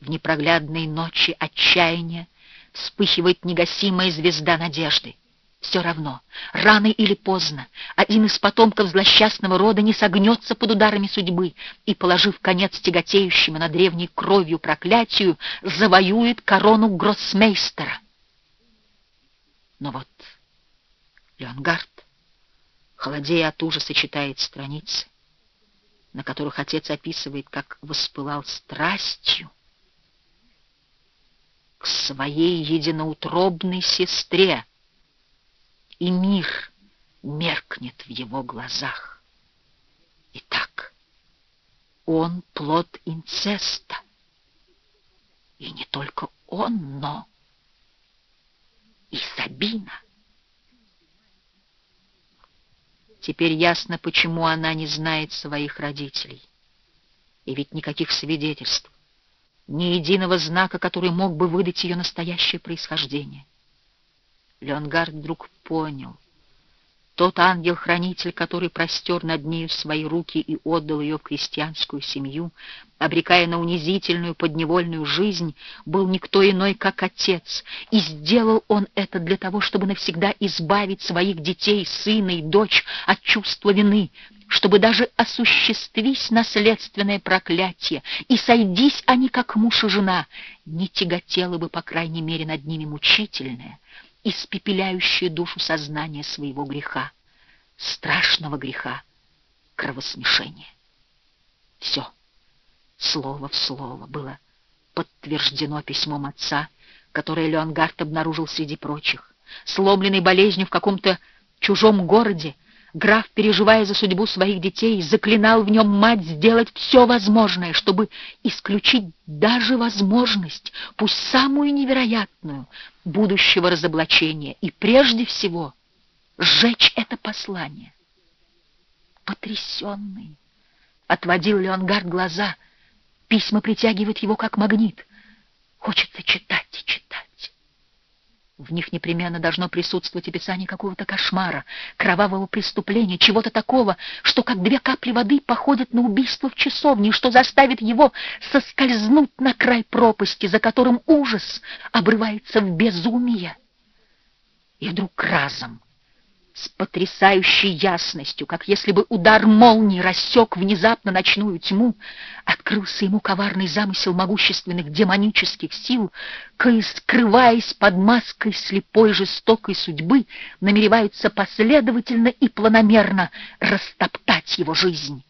В непроглядной ночи отчаяния вспыхивает негасимая звезда надежды. Все равно, рано или поздно, один из потомков злосчастного рода не согнется под ударами судьбы и, положив конец тяготеющему на древней кровью проклятию, завоюет корону гроссмейстера. Но вот Леонгард, холодея от ужаса, читает страницы, на которых отец описывает, как воспылал страстью своей единоутробной сестре, и мир меркнет в его глазах. Итак, он плод инцеста. И не только он, но и Сабина. Теперь ясно, почему она не знает своих родителей. И ведь никаких свидетельств, ни единого знака, который мог бы выдать ее настоящее происхождение. Леонгард вдруг понял. Тот ангел-хранитель, который простер над нею свои руки и отдал ее в крестьянскую семью, обрекая на унизительную подневольную жизнь, был никто иной, как отец, и сделал он это для того, чтобы навсегда избавить своих детей, сына и дочь от чувства вины, чтобы даже осуществись наследственное проклятие, и сойдись они, как муж и жена, не тяготело бы, по крайней мере, над ними мучительное, испепеляющее душу сознания своего греха, страшного греха, кровосмешения. Все, слово в слово, было подтверждено письмом отца, которое Леонгард обнаружил среди прочих. Сломленный болезнью в каком-то чужом городе, граф, переживая за судьбу своих детей, заклинал в нем мать сделать все возможное, чтобы исключить даже возможность, пусть самую невероятную, будущего разоблачения, и прежде всего сжечь это послание. Потрясенный, отводил Леонгард глаза, письма притягивают его как магнит. Хочется читать. В них непременно должно присутствовать описание какого-то кошмара, кровавого преступления, чего-то такого, что как две капли воды походит на убийство в часовне, что заставит его соскользнуть на край пропасти, за которым ужас обрывается в безумие. И вдруг разом с потрясающей ясностью, как если бы удар молнии рассек внезапно ночную тьму, открылся ему коварный замысел могущественных демонических сил, кои, скрываясь под маской слепой жестокой судьбы, намереваются последовательно и планомерно растоптать его жизнь.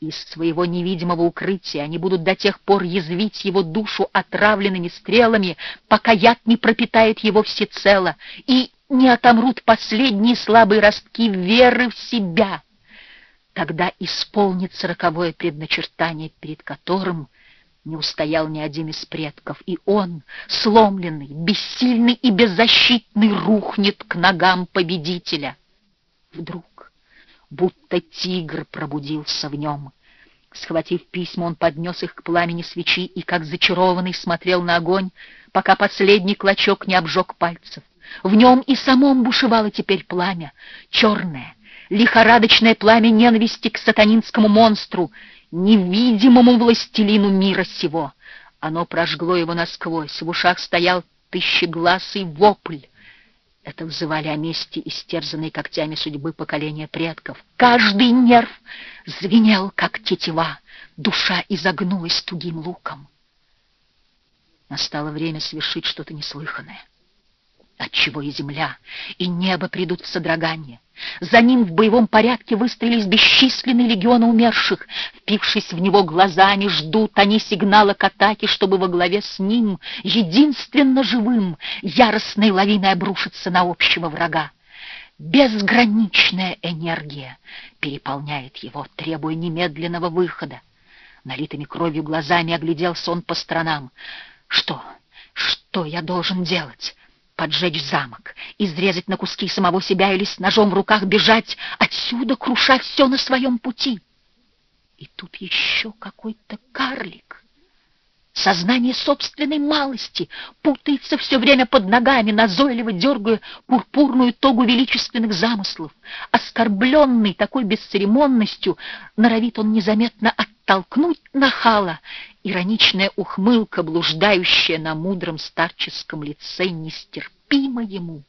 Из своего невидимого укрытия они будут до тех пор язвить его душу отравленными стрелами, пока яд не пропитает его всецело, и не отомрут последние слабые ростки веры в себя. Тогда исполнится роковое предначертание, перед которым не устоял ни один из предков, и он, сломленный, бессильный и беззащитный, рухнет к ногам победителя. Вдруг, будто тигр пробудился в нем. Схватив письма, он поднес их к пламени свечи и, как зачарованный, смотрел на огонь, пока последний клочок не обжег пальцев. В нем и самом бушевало теперь пламя, черное, лихорадочное пламя ненависти к сатанинскому монстру, невидимому властелину мира сего. Оно прожгло его насквозь, в ушах стоял тысячегласый вопль. Это взывали о мести, истерзанной когтями судьбы поколения предков. Каждый нерв звенел, как тетива, душа изогнулась тугим луком. Настало время совершить что-то неслыханное отчего и земля, и небо придут в содрогание. За ним в боевом порядке выстроились бесчисленные легионы умерших. Впившись в него глазами, ждут они сигнала к атаке, чтобы во главе с ним, единственно живым, яростной лавиной обрушиться на общего врага. Безграничная энергия переполняет его, требуя немедленного выхода. Налитыми кровью глазами огляделся он по сторонам. Что? Что я должен делать? Поджечь замок, изрезать на куски самого себя или с ножом в руках бежать отсюда, круша все на своем пути. И тут еще какой-то карлик. Сознание собственной малости путается все время под ногами, назойливо дергая пурпурную тогу величественных замыслов. Оскорбленный такой бесцеремонностью, норовит он незаметно оттолкнуть нахала Ироничная ухмылка, блуждающая на мудром старческом лице, нестерпима ему.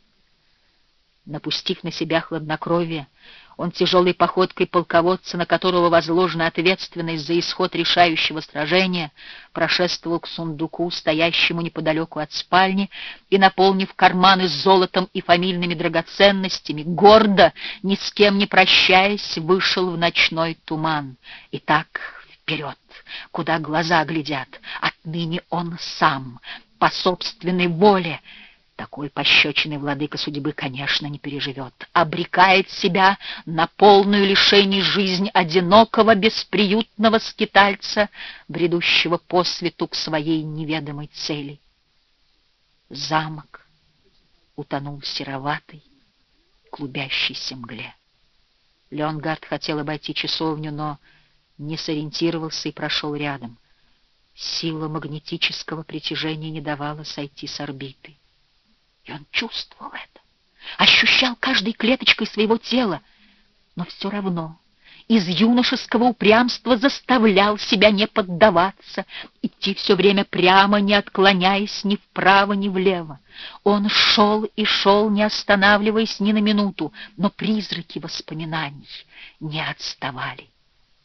Напустив на себя хладнокровие, он тяжелой походкой полководца, на которого возложена ответственность за исход решающего сражения, прошествовал к сундуку, стоящему неподалеку от спальни, и, наполнив карманы золотом и фамильными драгоценностями, гордо, ни с кем не прощаясь, вышел в ночной туман. Итак, вперед, куда глаза глядят, отныне он сам, по собственной воле, такой пощечины владыка судьбы, конечно, не переживет. Обрекает себя на полную лишений жизнь одинокого, бесприютного скитальца, бредущего по свету к своей неведомой цели. Замок утонул в сероватой, клубящейся мгле. Леонгард хотел обойти часовню, но не сориентировался и прошел рядом. Сила магнетического притяжения не давала сойти с орбиты. И он чувствовал это, ощущал каждой клеточкой своего тела, но все равно из юношеского упрямства заставлял себя не поддаваться, идти все время прямо, не отклоняясь ни вправо, ни влево. Он шел и шел, не останавливаясь ни на минуту, но призраки воспоминаний не отставали.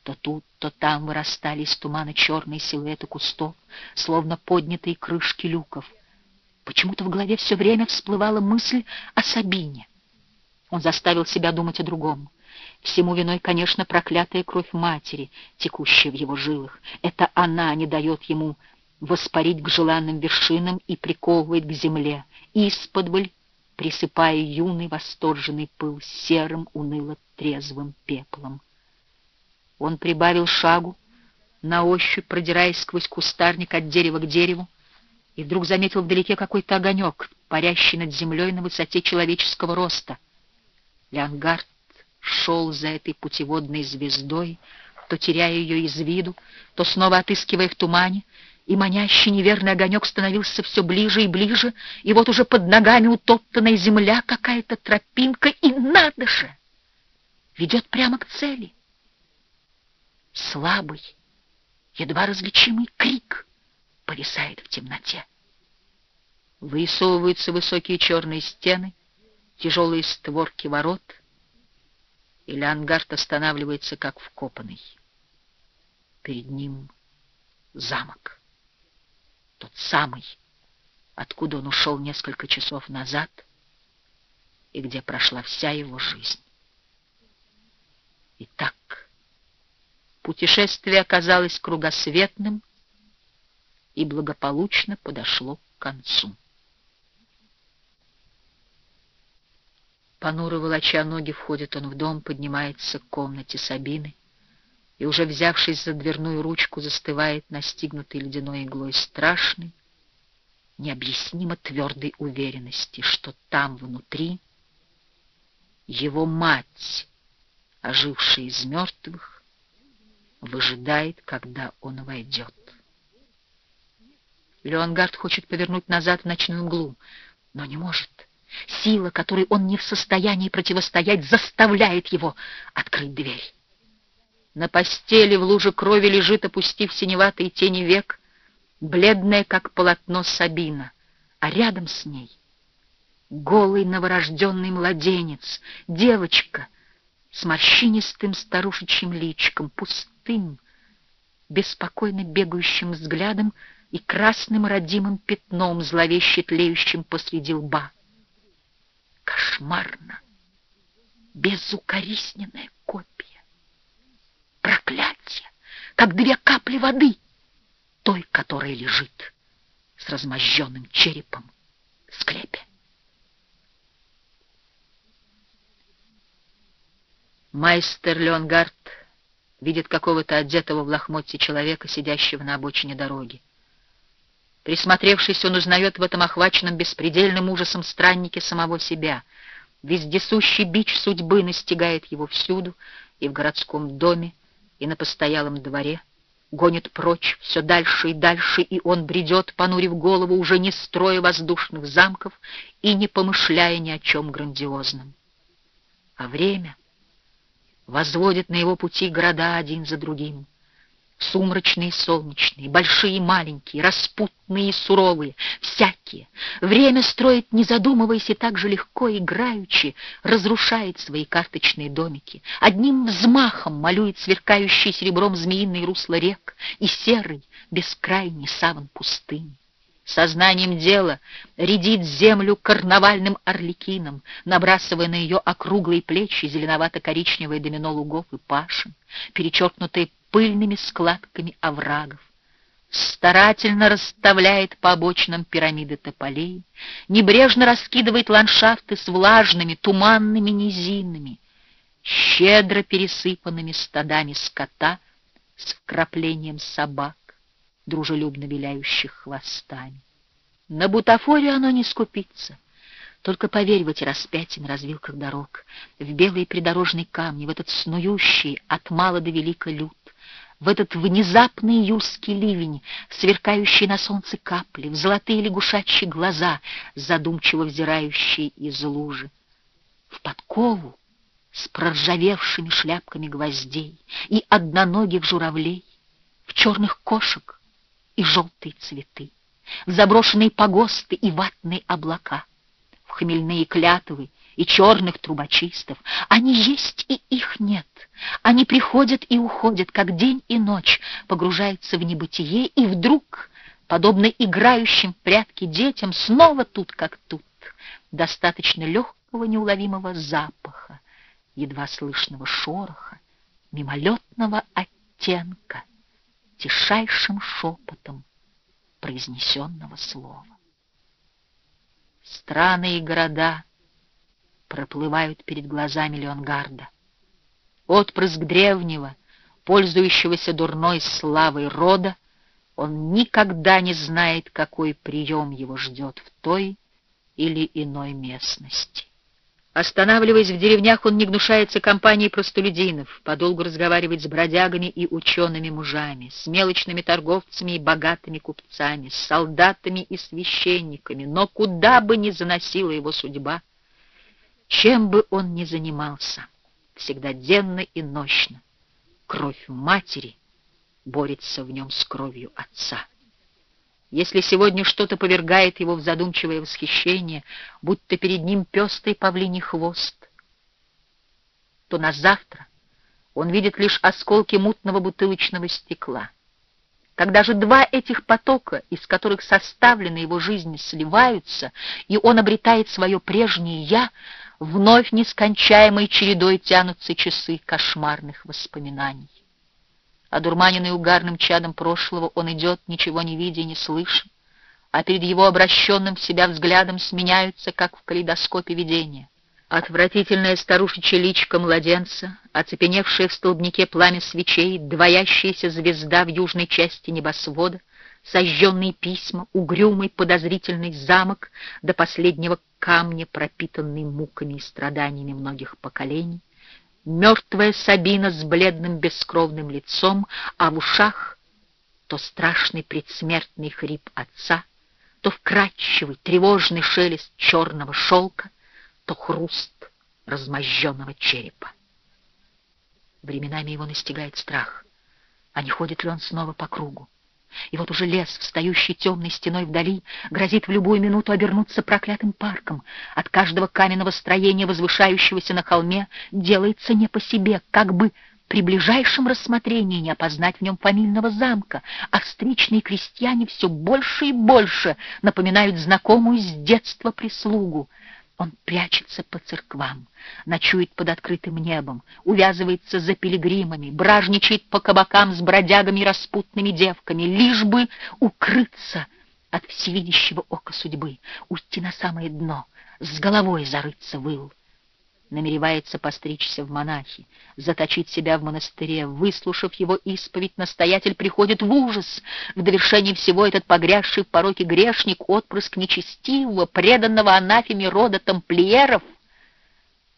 То тут, то там вырастали из тумана черные силуэты кустов, словно поднятые крышки люков — Почему-то в голове все время всплывала мысль о Сабине. Он заставил себя думать о другом. Всему виной, конечно, проклятая кровь матери, текущая в его жилах. Это она не дает ему воспарить к желанным вершинам и приковывает к земле, исподволь присыпая юный восторженный пыл серым, уныло-трезвым пеплом. Он прибавил шагу, на ощупь продираясь сквозь кустарник от дерева к дереву, и вдруг заметил вдалеке какой-то огонек, парящий над землей на высоте человеческого роста. Леонгард шел за этой путеводной звездой, то теряя ее из виду, то снова отыскивая в тумане, и манящий неверный огонек становился все ближе и ближе, и вот уже под ногами утоптанная земля, какая-то тропинка, и надо же! Ведет прямо к цели. Слабый, едва различимый крик — повисает в темноте. Вырисовываются высокие черные стены, тяжелые створки ворот, и Леонгард останавливается, как вкопанный. Перед ним замок. Тот самый, откуда он ушел несколько часов назад и где прошла вся его жизнь. Итак, путешествие оказалось кругосветным, и благополучно подошло к концу. Понуро волоча ноги, входит он в дом, поднимается к комнате Сабины и, уже взявшись за дверную ручку, застывает настигнутый ледяной иглой страшной, необъяснимо твердой уверенности, что там внутри его мать, ожившая из мертвых, выжидает, когда он войдет. Леонгард хочет повернуть назад в ночную мглу, но не может. Сила, которой он не в состоянии противостоять, заставляет его открыть дверь. На постели в луже крови лежит, опустив синеватые тени век, бледная, как полотно Сабина, а рядом с ней голый новорожденный младенец, девочка с морщинистым старушечьим личком, пустым, беспокойно бегающим взглядом и красным родимым пятном, зловеще тлеющим посреди лба. Кошмарно! Безукоризненная копия! Проклятие! Как две капли воды! Той, которая лежит с размозженным черепом в склепе. Майстер Леонгард видит какого-то одетого в лохмотье человека, сидящего на обочине дороги. Присмотревшись, он узнает в этом охваченном беспредельным ужасом страннике самого себя. Вездесущий бич судьбы настигает его всюду, и в городском доме, и на постоялом дворе. Гонит прочь все дальше и дальше, и он бредет, понурив голову, уже не строя воздушных замков и не помышляя ни о чем грандиозном. А время возводит на его пути города один за другим. Сумрачные солнечные, большие маленькие, распутные суровые, всякие. Время строит, не задумываясь, и так же легко, играючи, разрушает свои карточные домики. Одним взмахом малюет сверкающий серебром змеиный русло рек и серый, бескрайний саван пустыни. Сознанием дела рядит землю карнавальным орликином, набрасывая на ее округлые плечи зеленовато-коричневое домино лугов и пашин, перечеркнутые пыльными складками оврагов. Старательно расставляет по обочинам пирамиды тополей, небрежно раскидывает ландшафты с влажными, туманными низинами, щедро пересыпанными стадами скота с вкраплением собак дружелюбно виляющих хвостами. На бутафорию оно не скупится. Только поверь в эти распятия на развилках дорог, в белые придорожные камни, в этот снующий от мала до велика люд, в этот внезапный июльский ливень, сверкающий на солнце капли, в золотые лягушачьи глаза, задумчиво взирающие из лужи, в подкову с проржавевшими шляпками гвоздей и одноногих журавлей, в черных кошек, и желтые цветы, в заброшенные погосты и ватные облака, в хмельные клятвы и черных трубочистов. Они есть и их нет. Они приходят и уходят, как день и ночь, погружаются в небытие, и вдруг, подобно играющим в прятки детям, снова тут, как тут, достаточно легкого неуловимого запаха, едва слышного шороха, мимолетного оттенка — тишайшим шепотом произнесенного слова. Страны и города проплывают перед глазами Леонгарда. Отпрыск древнего, пользующегося дурной славой рода, он никогда не знает, какой прием его ждет в той или иной местности. Останавливаясь в деревнях, он не гнушается компанией простолюдинов, подолгу разговаривает с бродягами и учеными мужами, с мелочными торговцами и богатыми купцами, с солдатами и священниками, но куда бы ни заносила его судьба, чем бы он ни занимался, всегда денно и нощно, кровь матери борется в нем с кровью отца. Если сегодня что-то повергает его в задумчивое восхищение, будто перед ним пестрый павлиний хвост, то на завтра он видит лишь осколки мутного бутылочного стекла. Когда же два этих потока, из которых составлена его жизнь, сливаются, и он обретает свое прежнее «я», вновь нескончаемой чередой тянутся часы кошмарных воспоминаний. Одурманенный угарным чадом прошлого, он идет, ничего не видя не слыша, а перед его обращенным в себя взглядом сменяются, как в калейдоскопе видения. Отвратительная старушечья личка младенца, оцепеневшая в столбнике пламя свечей, двоящаяся звезда в южной части небосвода, сожженные письма, угрюмый подозрительный замок до последнего камня, пропитанный муками и страданиями многих поколений, мертвая Сабина с бледным бескровным лицом, а в ушах то страшный предсмертный хрип отца, то вкрадчивый тревожный шелест черного шелка, то хруст размозженного черепа. Временами его настигает страх, а не ходит ли он снова по кругу. И вот уже лес, встающий темной стеной вдали, грозит в любую минуту обернуться проклятым парком. От каждого каменного строения, возвышающегося на холме, делается не по себе, как бы при ближайшем рассмотрении не опознать в нем фамильного замка, а встречные крестьяне все больше и больше напоминают знакомую с детства прислугу. Он прячется по церквам, ночует под открытым небом, увязывается за пилигримами, бражничает по кабакам с бродягами и распутными девками, лишь бы укрыться от всевидящего ока судьбы, уйти на самое дно, с головой зарыться в ил намеревается постричься в монахи, заточить себя в монастыре. Выслушав его исповедь, настоятель приходит в ужас. В довершении всего этот погрязший в пороке грешник, отпрыск нечестивого, преданного анафеме рода тамплиеров,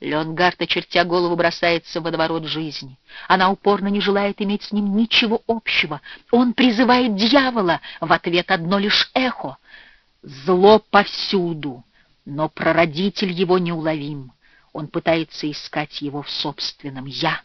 Леонгард, очертя голову, бросается в водоворот жизни. Она упорно не желает иметь с ним ничего общего. Он призывает дьявола, в ответ одно лишь эхо. Зло повсюду, но прародитель его неуловим. Он пытается искать его в собственном «я»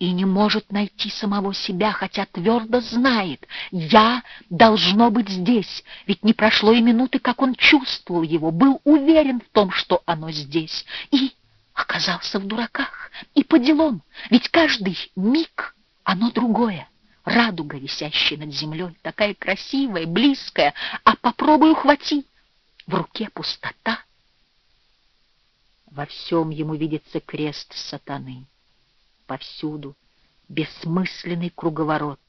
и не может найти самого себя, хотя твердо знает, я должно быть здесь, ведь не прошло и минуты, как он чувствовал его, был уверен в том, что оно здесь, и оказался в дураках, и по делам, ведь каждый миг оно другое. Радуга, висящая над землей, такая красивая, близкая, а попробуй ухвати. В руке пустота. Во всем ему видится крест сатаны повсюду бессмысленный круговорот.